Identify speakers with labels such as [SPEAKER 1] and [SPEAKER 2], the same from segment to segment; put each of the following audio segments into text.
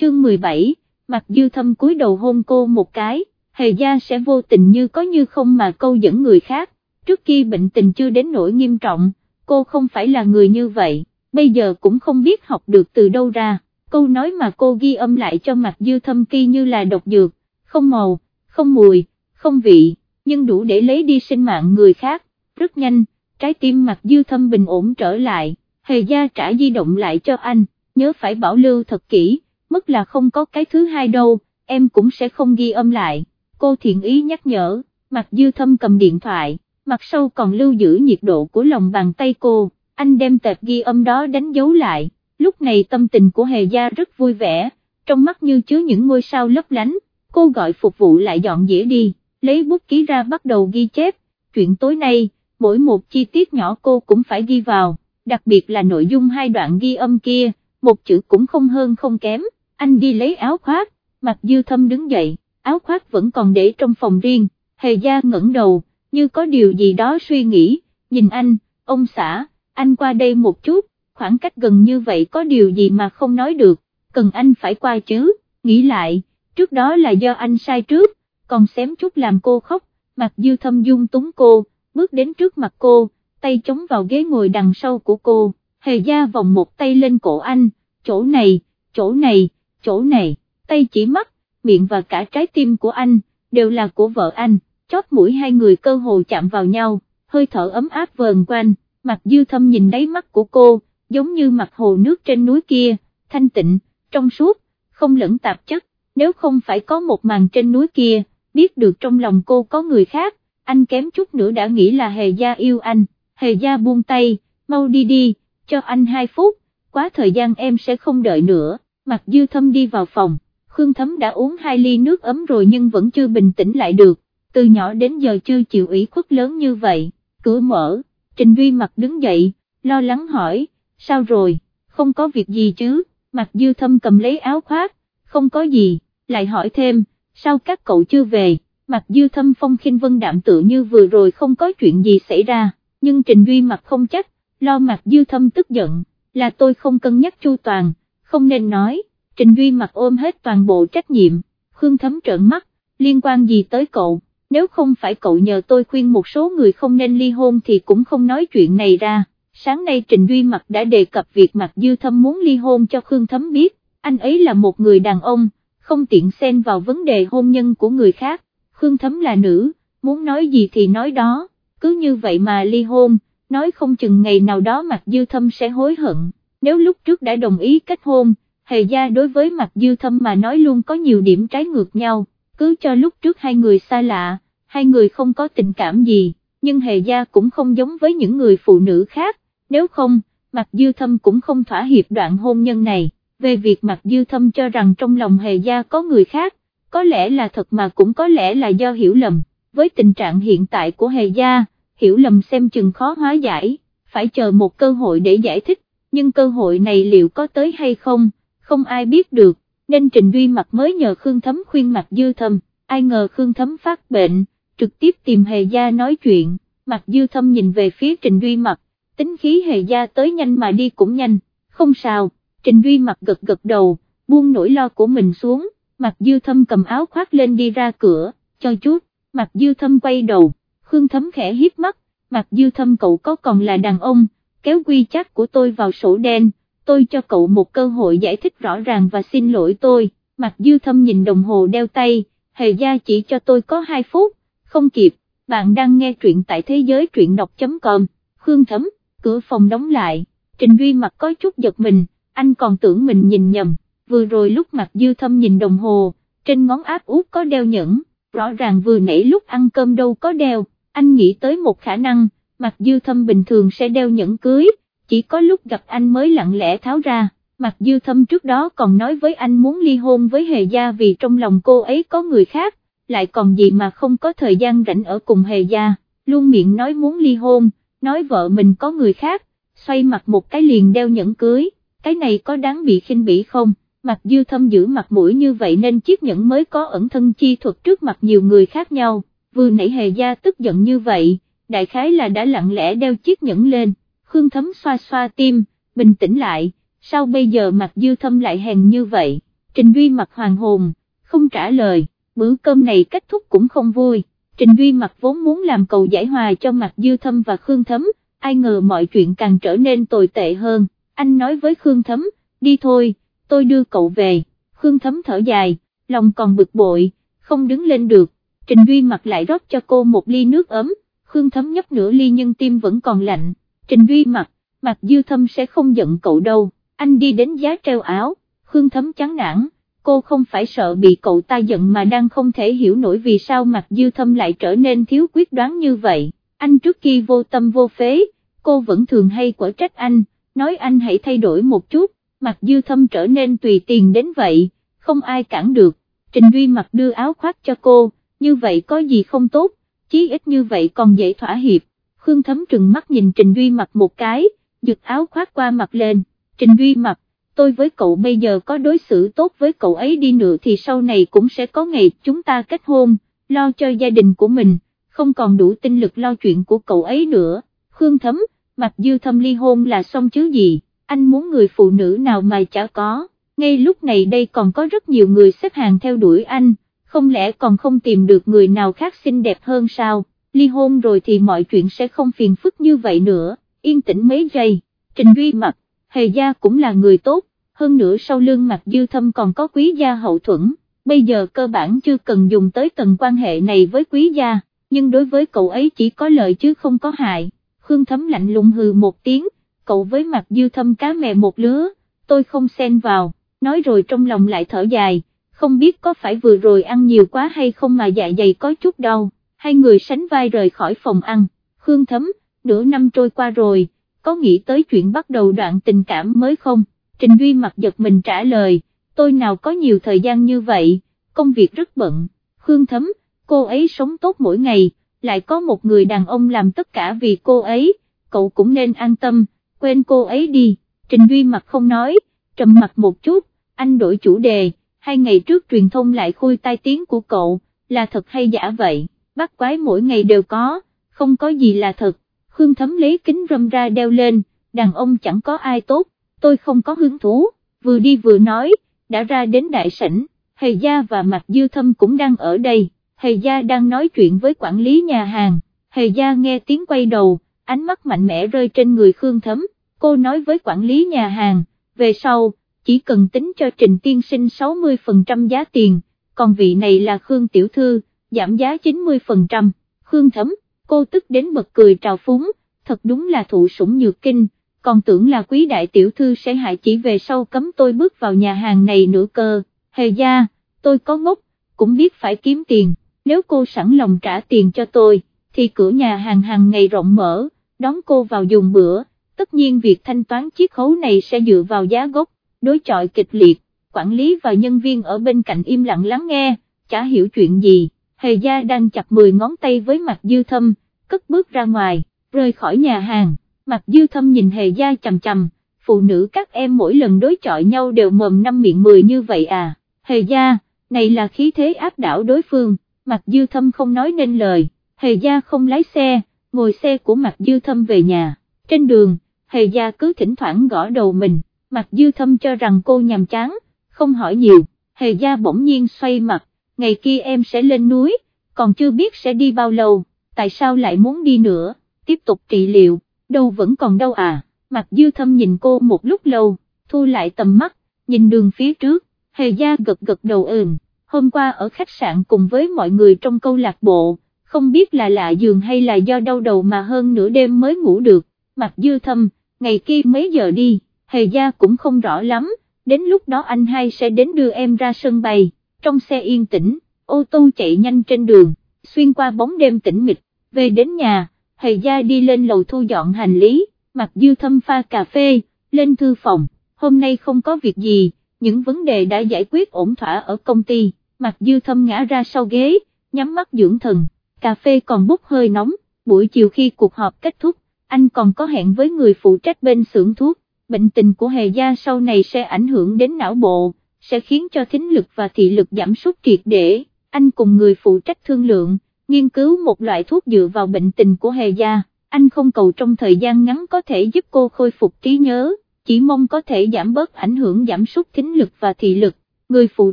[SPEAKER 1] chương 17, mặt dư thâm cúi đầu hôn cô một cái, hề gia sẽ vô tình như có như không mà câu dẫn người khác, trước khi bệnh tình chưa đến nỗi nghiêm trọng, cô không phải là người như vậy, bây giờ cũng không biết học được từ đâu ra, câu nói mà cô ghi âm lại cho mặt dư thâm kỳ như là độc dược, không màu, không mùi, không vị, nhưng đủ để lấy đi sinh mạng người khác, rất nhanh, trái tim mặt dư thâm bình ổn trở lại, hề gia trả di động lại cho anh, nhớ phải bảo lưu thật kỹ, mất là không có cái thứ hai đâu, em cũng sẽ không ghi âm lại, cô thiện ý nhắc nhở, mặt dư thâm cầm điện thoại, mặt sau còn lưu giữ nhiệt độ của lòng bàn tay cô, anh đem tệp ghi âm đó đánh dấu lại, lúc này tâm tình của hề gia rất vui vẻ, trong mắt như chứa những ngôi sao lấp lánh, cô gọi phục vụ lại dọn dĩa đi, lấy bút ký ra bắt đầu ghi chép, chuyện tối nay, mỗi một chi tiết nhỏ cô cũng phải ghi vào, đặc biệt là nội dung hai đoạn ghi âm kia, một chữ cũng không hơn không kém, anh đi lấy áo khoác, mặt dư thâm đứng dậy, áo khoác vẫn còn để trong phòng riêng, hề gia ngẩng đầu, như có điều gì đó suy nghĩ, nhìn anh, ông xã, anh qua đây một chút, khoảng cách gần như vậy có điều gì mà không nói được, cần anh phải qua chứ, nghĩ lại, trước đó là do anh sai trước, còn xém chút làm cô khóc, mặt dư thâm dung túng cô, bước đến trước mặt cô, tay chống vào ghế ngồi đằng sau của cô, hề gia vòng một tay lên cổ anh, chỗ này, chỗ này, chỗ này, tay chỉ mắt, miệng và cả trái tim của anh, đều là của vợ anh, chót mũi hai người cơ hồ chạm vào nhau, hơi thở ấm áp vờn quanh, mặt dư thâm nhìn đáy mắt của cô, giống như mặt hồ nước trên núi kia, thanh tịnh, trong suốt, không lẫn tạp chất, nếu không phải có một màn trên núi kia, biết được trong lòng cô có người khác, anh kém chút nữa đã nghĩ là hề gia yêu anh, hề gia buông tay, mau đi đi, cho anh hai phút, quá thời gian em sẽ không đợi nữa, mặt dư thâm đi vào phòng, Khương Thấm đã uống hai ly nước ấm rồi nhưng vẫn chưa bình tĩnh lại được, từ nhỏ đến giờ chưa chịu ủy khuất lớn như vậy, cửa mở, Trình Duy mặt đứng dậy, lo lắng hỏi, sao rồi, không có việc gì chứ, mặt dư thâm cầm lấy áo khoác, không có gì, lại hỏi thêm, sao các cậu chưa về, mặt dư thâm phong khinh vân đạm tự như vừa rồi không có chuyện gì xảy ra, nhưng Trình Duy mặt không chắc, lo mặt dư thâm tức giận, là tôi không cân nhắc chu toàn, không nên nói, Trình Duy mặc ôm hết toàn bộ trách nhiệm, Khương Thấm trợn mắt, liên quan gì tới cậu, nếu không phải cậu nhờ tôi khuyên một số người không nên ly hôn thì cũng không nói chuyện này ra, sáng nay Trình Duy mặc đã đề cập việc Mặc dư thâm muốn ly hôn cho Khương Thấm biết, anh ấy là một người đàn ông, không tiện xen vào vấn đề hôn nhân của người khác, Khương Thấm là nữ, muốn nói gì thì nói đó, cứ như vậy mà ly hôn, nói không chừng ngày nào đó Mặc dư thâm sẽ hối hận, nếu lúc trước đã đồng ý kết hôn, hề gia đối với mặt dư thâm mà nói luôn có nhiều điểm trái ngược nhau, cứ cho lúc trước hai người xa lạ, hai người không có tình cảm gì, nhưng hề gia cũng không giống với những người phụ nữ khác, nếu không, mặt dư thâm cũng không thỏa hiệp đoạn hôn nhân này, về việc mặt dư thâm cho rằng trong lòng hề gia có người khác, có lẽ là thật mà cũng có lẽ là do hiểu lầm, với tình trạng hiện tại của hề gia, hiểu lầm xem chừng khó hóa giải, phải chờ một cơ hội để giải thích, nhưng cơ hội này liệu có tới hay không, không ai biết được, nên Trình Duy mặt mới nhờ Khương Thấm khuyên mặt dư thâm, ai ngờ Khương Thấm phát bệnh, trực tiếp tìm Hề Gia nói chuyện, mặt dư thâm nhìn về phía Trình Duy mặt, tính khí Hề Gia tới nhanh mà đi cũng nhanh, không sao, Trình Duy mặt gật gật đầu, buông nỗi lo của mình xuống, mặt dư thâm cầm áo khoác lên đi ra cửa, cho chút, mặt dư thâm quay đầu, Khương Thấm khẽ hiếp mắt, mặt dư thâm cậu có còn là đàn ông, kéo quy chắc của tôi vào sổ đen, tôi cho cậu một cơ hội giải thích rõ ràng và xin lỗi tôi, mặt dư thâm nhìn đồng hồ đeo tay, hề gia chỉ cho tôi có 2 phút, không kịp, bạn đang nghe truyện tại thế giới truyện đọc.com, Khương Thấm, cửa phòng đóng lại, Trình Duy mặt có chút giật mình, anh còn tưởng mình nhìn nhầm, vừa rồi lúc mặt dư thâm nhìn đồng hồ, trên ngón áp út có đeo nhẫn, rõ ràng vừa nãy lúc ăn cơm đâu có đeo, anh nghĩ tới một khả năng, mặt dư thâm bình thường sẽ đeo nhẫn cưới, chỉ có lúc gặp anh mới lặng lẽ tháo ra, Mặc dư thâm trước đó còn nói với anh muốn ly hôn với hề gia vì trong lòng cô ấy có người khác, lại còn gì mà không có thời gian rảnh ở cùng hề gia, luôn miệng nói muốn ly hôn, nói vợ mình có người khác, xoay mặt một cái liền đeo nhẫn cưới, cái này có đáng bị khinh bỉ không? Mặc dư thâm giữ mặt mũi như vậy nên chiếc nhẫn mới có ẩn thân chi thuật trước mặt nhiều người khác nhau, vừa nãy hề gia tức giận như vậy, đại khái là đã lặng lẽ đeo chiếc nhẫn lên, Khương Thấm xoa xoa tim, bình tĩnh lại, sao bây giờ mặt dư thâm lại hèn như vậy, Trình Duy mặt hoàng hồn, không trả lời, bữa cơm này kết thúc cũng không vui, Trình Duy mặt vốn muốn làm cầu giải hòa cho mặt dư thâm và Khương Thấm, ai ngờ mọi chuyện càng trở nên tồi tệ hơn, anh nói với Khương Thấm, đi thôi, tôi đưa cậu về, Khương Thấm thở dài, lòng còn bực bội, không đứng lên được, Trình Duy mặt lại rót cho cô một ly nước ấm, Khương Thấm nhấp nửa ly nhưng tim vẫn còn lạnh, Trình Duy mặt, mặt dư thâm sẽ không giận cậu đâu, anh đi đến giá treo áo, Khương Thấm chán nản, cô không phải sợ bị cậu ta giận mà đang không thể hiểu nổi vì sao mặt dư thâm lại trở nên thiếu quyết đoán như vậy, anh trước khi vô tâm vô phế, cô vẫn thường hay quở trách anh, nói anh hãy thay đổi một chút, mặt dư thâm trở nên tùy tiền đến vậy, không ai cản được, Trình Duy mặt đưa áo khoác cho cô, như vậy có gì không tốt, chí ít như vậy còn dễ thỏa hiệp, Khương Thấm trừng mắt nhìn Trình Duy mặt một cái, giật áo khoác qua mặt lên, Trình Duy mặt, tôi với cậu bây giờ có đối xử tốt với cậu ấy đi nữa thì sau này cũng sẽ có ngày chúng ta kết hôn, lo cho gia đình của mình, không còn đủ tinh lực lo chuyện của cậu ấy nữa, Khương Thấm, mặt dư thâm ly hôn là xong chứ gì, anh muốn người phụ nữ nào mà chả có, ngay lúc này đây còn có rất nhiều người xếp hàng theo đuổi anh, không lẽ còn không tìm được người nào khác xinh đẹp hơn sao, ly hôn rồi thì mọi chuyện sẽ không phiền phức như vậy nữa, yên tĩnh mấy giây, Trình Duy mặt, Hề gia cũng là người tốt, hơn nữa sau lưng mặt dư thâm còn có quý gia hậu thuẫn, bây giờ cơ bản chưa cần dùng tới tầng quan hệ này với quý gia, nhưng đối với cậu ấy chỉ có lợi chứ không có hại, Khương Thấm lạnh lùng hừ một tiếng, cậu với mặt dư thâm cá mè một lứa, tôi không xen vào, nói rồi trong lòng lại thở dài, không biết có phải vừa rồi ăn nhiều quá hay không mà dạ dày có chút đau, hai người sánh vai rời khỏi phòng ăn, Khương Thấm, nửa năm trôi qua rồi, có nghĩ tới chuyện bắt đầu đoạn tình cảm mới không, Trình Duy mặt giật mình trả lời, tôi nào có nhiều thời gian như vậy, công việc rất bận, Khương Thấm, cô ấy sống tốt mỗi ngày, lại có một người đàn ông làm tất cả vì cô ấy, cậu cũng nên an tâm, quên cô ấy đi, Trình Duy mặt không nói, trầm mặt một chút, anh đổi chủ đề, hai ngày trước truyền thông lại khui tai tiếng của cậu, là thật hay giả vậy, bắt quái mỗi ngày đều có, không có gì là thật, Khương Thấm lấy kính râm ra đeo lên, đàn ông chẳng có ai tốt, tôi không có hứng thú, vừa đi vừa nói, đã ra đến đại sảnh, Hề Gia và Mạc Dư Thâm cũng đang ở đây, Hề Gia đang nói chuyện với quản lý nhà hàng, Hề Gia nghe tiếng quay đầu, ánh mắt mạnh mẽ rơi trên người Khương Thấm, cô nói với quản lý nhà hàng, về sau, chỉ cần tính cho Trình Tiên Sinh 60% giá tiền, còn vị này là Khương Tiểu Thư, giảm giá 90%, Khương Thấm, cô tức đến bật cười trào phúng, thật đúng là thụ sủng nhược kinh, còn tưởng là quý đại tiểu thư sẽ hại chỉ về sau cấm tôi bước vào nhà hàng này nữa cơ, hề gia, tôi có ngốc, cũng biết phải kiếm tiền, nếu cô sẵn lòng trả tiền cho tôi, thì cửa nhà hàng hàng ngày rộng mở, đón cô vào dùng bữa, tất nhiên việc thanh toán chiếc khấu này sẽ dựa vào giá gốc, đối chọi kịch liệt, quản lý và nhân viên ở bên cạnh im lặng lắng nghe, chả hiểu chuyện gì hề gia đang chặt 10 ngón tay với mặt dư thâm, cất bước ra ngoài, rời khỏi nhà hàng, mặt dư thâm nhìn hề gia chầm chầm, phụ nữ các em mỗi lần đối chọi nhau đều mồm năm miệng mười như vậy à, hề gia, này là khí thế áp đảo đối phương, mặt dư thâm không nói nên lời, hề gia không lái xe, ngồi xe của mặt dư thâm về nhà, trên đường, hề gia cứ thỉnh thoảng gõ đầu mình, mặt dư thâm cho rằng cô nhàm chán, không hỏi nhiều, hề gia bỗng nhiên xoay mặt, ngày kia em sẽ lên núi, còn chưa biết sẽ đi bao lâu, tại sao lại muốn đi nữa, tiếp tục trị liệu, đâu vẫn còn đâu à, mặt dư thâm nhìn cô một lúc lâu, thu lại tầm mắt, nhìn đường phía trước, hề gia gật gật đầu ừm, hôm qua ở khách sạn cùng với mọi người trong câu lạc bộ, không biết là lạ giường hay là do đau đầu mà hơn nửa đêm mới ngủ được, mặt dư thâm, ngày kia mấy giờ đi, hề gia cũng không rõ lắm, đến lúc đó anh hai sẽ đến đưa em ra sân bay trong xe yên tĩnh, ô tô chạy nhanh trên đường, xuyên qua bóng đêm tĩnh mịch, về đến nhà, hề gia đi lên lầu thu dọn hành lý, mặc dư thâm pha cà phê, lên thư phòng, hôm nay không có việc gì, những vấn đề đã giải quyết ổn thỏa ở công ty, mặc dư thâm ngã ra sau ghế, nhắm mắt dưỡng thần, cà phê còn bốc hơi nóng, buổi chiều khi cuộc họp kết thúc, anh còn có hẹn với người phụ trách bên xưởng thuốc, bệnh tình của hề gia sau này sẽ ảnh hưởng đến não bộ sẽ khiến cho thính lực và thị lực giảm sút triệt để, anh cùng người phụ trách thương lượng, nghiên cứu một loại thuốc dựa vào bệnh tình của hề gia, anh không cầu trong thời gian ngắn có thể giúp cô khôi phục trí nhớ, chỉ mong có thể giảm bớt ảnh hưởng giảm sút thính lực và thị lực, người phụ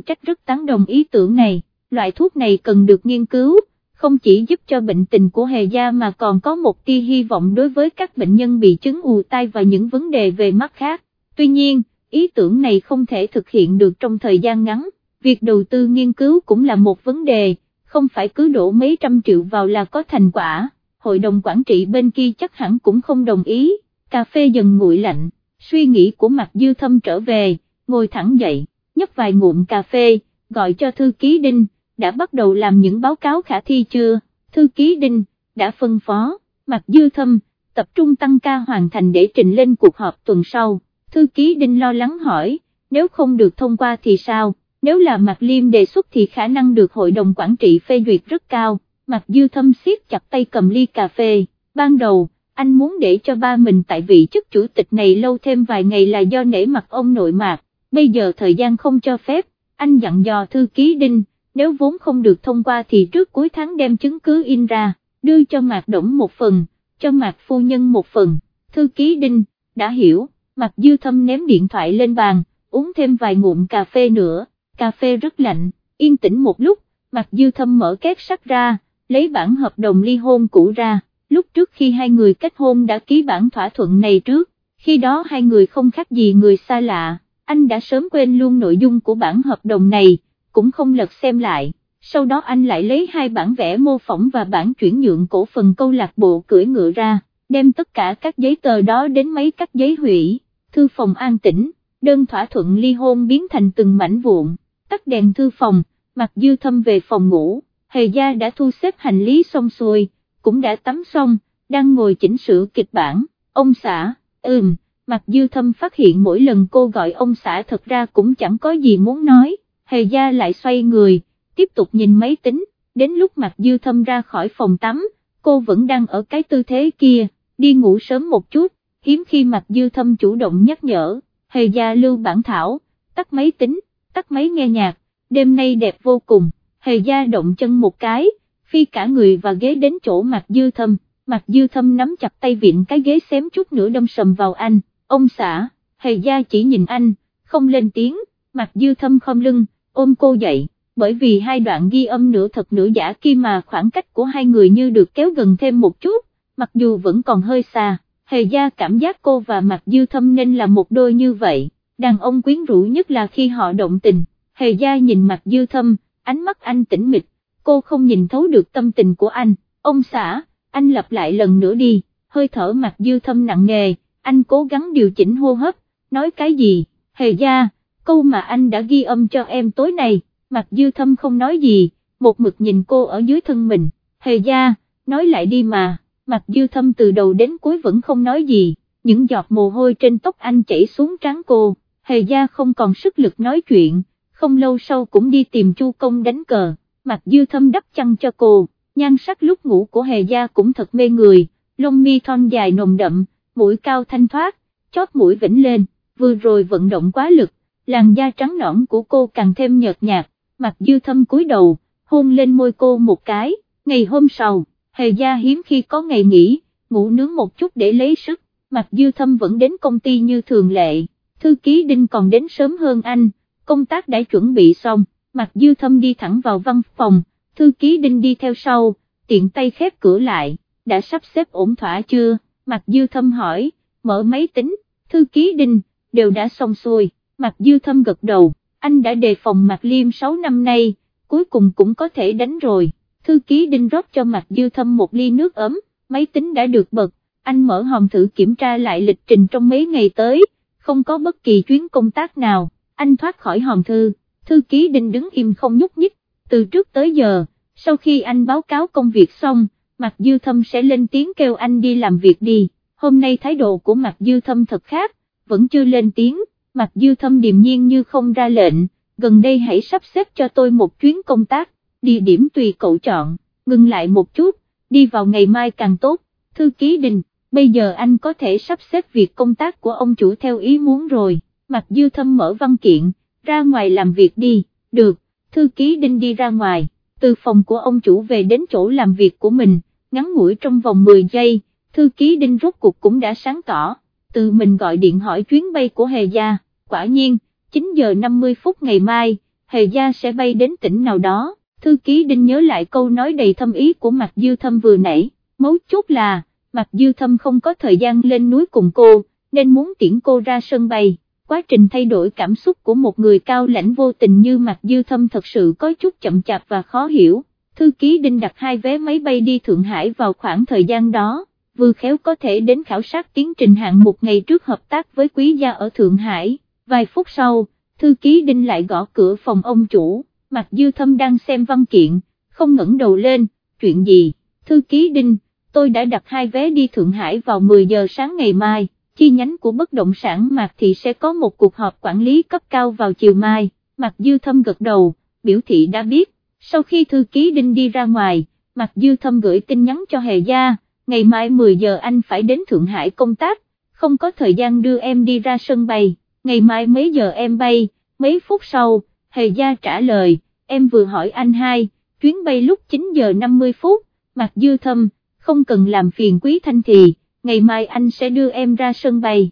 [SPEAKER 1] trách rất tán đồng ý tưởng này, loại thuốc này cần được nghiên cứu, không chỉ giúp cho bệnh tình của hề gia mà còn có một tia hy vọng đối với các bệnh nhân bị chứng ù tai và những vấn đề về mắt khác. Tuy nhiên, ý tưởng này không thể thực hiện được trong thời gian ngắn, việc đầu tư nghiên cứu cũng là một vấn đề, không phải cứ đổ mấy trăm triệu vào là có thành quả, hội đồng quản trị bên kia chắc hẳn cũng không đồng ý, cà phê dần nguội lạnh, suy nghĩ của mặt dư thâm trở về, ngồi thẳng dậy, nhấp vài ngụm cà phê, gọi cho thư ký Đinh, đã bắt đầu làm những báo cáo khả thi chưa, thư ký Đinh, đã phân phó, mặt dư thâm, tập trung tăng ca hoàn thành để trình lên cuộc họp tuần sau, thư ký Đinh lo lắng hỏi, nếu không được thông qua thì sao, nếu là Mạc Liêm đề xuất thì khả năng được hội đồng quản trị phê duyệt rất cao, Mạc Dư Thâm siết chặt tay cầm ly cà phê, ban đầu, anh muốn để cho ba mình tại vị chức chủ tịch này lâu thêm vài ngày là do nể mặt ông nội Mạc, bây giờ thời gian không cho phép, anh dặn dò thư ký Đinh, nếu vốn không được thông qua thì trước cuối tháng đem chứng cứ in ra, đưa cho Mạc Đổng một phần, cho Mạc Phu Nhân một phần, thư ký Đinh, đã hiểu, Mặt Dư Thâm ném điện thoại lên bàn, uống thêm vài ngụm cà phê nữa, cà phê rất lạnh, yên tĩnh một lúc, mặt Dư Thâm mở két sắt ra, lấy bản hợp đồng ly hôn cũ ra, lúc trước khi hai người kết hôn đã ký bản thỏa thuận này trước, khi đó hai người không khác gì người xa lạ, anh đã sớm quên luôn nội dung của bản hợp đồng này, cũng không lật xem lại, sau đó anh lại lấy hai bản vẽ mô phỏng và bản chuyển nhượng cổ phần câu lạc bộ cưỡi ngựa ra, đem tất cả các giấy tờ đó đến máy cắt giấy hủy, thư phòng an tĩnh, đơn thỏa thuận ly hôn biến thành từng mảnh vụn, tắt đèn thư phòng, mặc dư thâm về phòng ngủ, hề gia đã thu xếp hành lý xong xuôi, cũng đã tắm xong, đang ngồi chỉnh sửa kịch bản, ông xã, ừm, mặc dư thâm phát hiện mỗi lần cô gọi ông xã thật ra cũng chẳng có gì muốn nói, hề gia lại xoay người, tiếp tục nhìn máy tính, đến lúc mặc dư thâm ra khỏi phòng tắm, cô vẫn đang ở cái tư thế kia, đi ngủ sớm một chút, hiếm khi mặt dư thâm chủ động nhắc nhở, hề gia lưu bản thảo, tắt máy tính, tắt máy nghe nhạc, đêm nay đẹp vô cùng, hề gia động chân một cái, phi cả người và ghế đến chỗ mặt dư thâm, mặt dư thâm nắm chặt tay viện cái ghế xém chút nữa đâm sầm vào anh, ông xã, hề gia chỉ nhìn anh, không lên tiếng, mặt dư thâm không lưng, ôm cô dậy, bởi vì hai đoạn ghi âm nửa thật nửa giả kia mà khoảng cách của hai người như được kéo gần thêm một chút, mặc dù vẫn còn hơi xa, hề gia cảm giác cô và Mạc dư thâm nên là một đôi như vậy, đàn ông quyến rũ nhất là khi họ động tình, hề gia nhìn Mạc dư thâm, ánh mắt anh tĩnh mịch, cô không nhìn thấu được tâm tình của anh, ông xã, anh lặp lại lần nữa đi, hơi thở Mạc dư thâm nặng nề, anh cố gắng điều chỉnh hô hấp, nói cái gì, hề gia, câu mà anh đã ghi âm cho em tối nay, Mạc dư thâm không nói gì, một mực nhìn cô ở dưới thân mình, hề gia, nói lại đi mà, mặt dư thâm từ đầu đến cuối vẫn không nói gì, những giọt mồ hôi trên tóc anh chảy xuống trán cô, hề gia không còn sức lực nói chuyện, không lâu sau cũng đi tìm chu công đánh cờ, mặt dư thâm đắp chăn cho cô, nhan sắc lúc ngủ của hề gia cũng thật mê người, lông mi thon dài nồng đậm, mũi cao thanh thoát, chót mũi vĩnh lên, vừa rồi vận động quá lực, làn da trắng nõn của cô càng thêm nhợt nhạt, mặt dư thâm cúi đầu, hôn lên môi cô một cái, ngày hôm sau, hề gia hiếm khi có ngày nghỉ, ngủ nướng một chút để lấy sức, Mặc dư thâm vẫn đến công ty như thường lệ, thư ký Đinh còn đến sớm hơn anh, công tác đã chuẩn bị xong, Mặc dư thâm đi thẳng vào văn phòng, thư ký Đinh đi theo sau, tiện tay khép cửa lại, đã sắp xếp ổn thỏa chưa, Mặc dư thâm hỏi, mở máy tính, thư ký Đinh, đều đã xong xuôi, Mặc dư thâm gật đầu, anh đã đề phòng Mặc liêm 6 năm nay, cuối cùng cũng có thể đánh rồi, thư ký Đinh rót cho mặt dư thâm một ly nước ấm, máy tính đã được bật, anh mở hòm thử kiểm tra lại lịch trình trong mấy ngày tới, không có bất kỳ chuyến công tác nào, anh thoát khỏi hòm thư, thư ký Đinh đứng im không nhúc nhích, từ trước tới giờ, sau khi anh báo cáo công việc xong, Mạc Dư Thâm sẽ lên tiếng kêu anh đi làm việc đi, hôm nay thái độ của Mạc Dư Thâm thật khác, vẫn chưa lên tiếng, Mạc Dư Thâm điềm nhiên như không ra lệnh, gần đây hãy sắp xếp cho tôi một chuyến công tác, địa điểm tùy cậu chọn, ngừng lại một chút, đi vào ngày mai càng tốt, thư ký Đình, bây giờ anh có thể sắp xếp việc công tác của ông chủ theo ý muốn rồi. Mặt dư thâm mở văn kiện, ra ngoài làm việc đi, được, thư ký đinh đi ra ngoài, từ phòng của ông chủ về đến chỗ làm việc của mình, ngắn ngủi trong vòng 10 giây, thư ký đinh rốt cuộc cũng đã sáng tỏ, từ mình gọi điện hỏi chuyến bay của Hề Gia, quả nhiên, 9 giờ 50 phút ngày mai, Hề Gia sẽ bay đến tỉnh nào đó, thư ký Đinh nhớ lại câu nói đầy thâm ý của Mạc Dư Thâm vừa nãy, mấu chốt là, Mạc Dư Thâm không có thời gian lên núi cùng cô, nên muốn tiễn cô ra sân bay. Quá trình thay đổi cảm xúc của một người cao lãnh vô tình như Mạc Dư Thâm thật sự có chút chậm chạp và khó hiểu. Thư ký Đinh đặt hai vé máy bay đi Thượng Hải vào khoảng thời gian đó, vừa khéo có thể đến khảo sát tiến trình hạng một ngày trước hợp tác với quý gia ở Thượng Hải. Vài phút sau, thư ký Đinh lại gõ cửa phòng ông chủ, Mạc Dư Thâm đang xem văn kiện, không ngẩng đầu lên, chuyện gì, thư ký Đinh, tôi đã đặt hai vé đi Thượng Hải vào 10 giờ sáng ngày mai, chi nhánh của bất động sản Mạc Thị sẽ có một cuộc họp quản lý cấp cao vào chiều mai, Mạc Dư Thâm gật đầu, biểu thị đã biết, sau khi thư ký Đinh đi ra ngoài, Mạc Dư Thâm gửi tin nhắn cho Hề Gia, ngày mai 10 giờ anh phải đến Thượng Hải công tác, không có thời gian đưa em đi ra sân bay, ngày mai mấy giờ em bay, mấy phút sau, Hề Gia trả lời, em vừa hỏi anh hai, chuyến bay lúc 9 giờ 50 phút, Mạc Dư Thâm, không cần làm phiền quý thanh thì, ngày mai anh sẽ đưa em ra sân bay.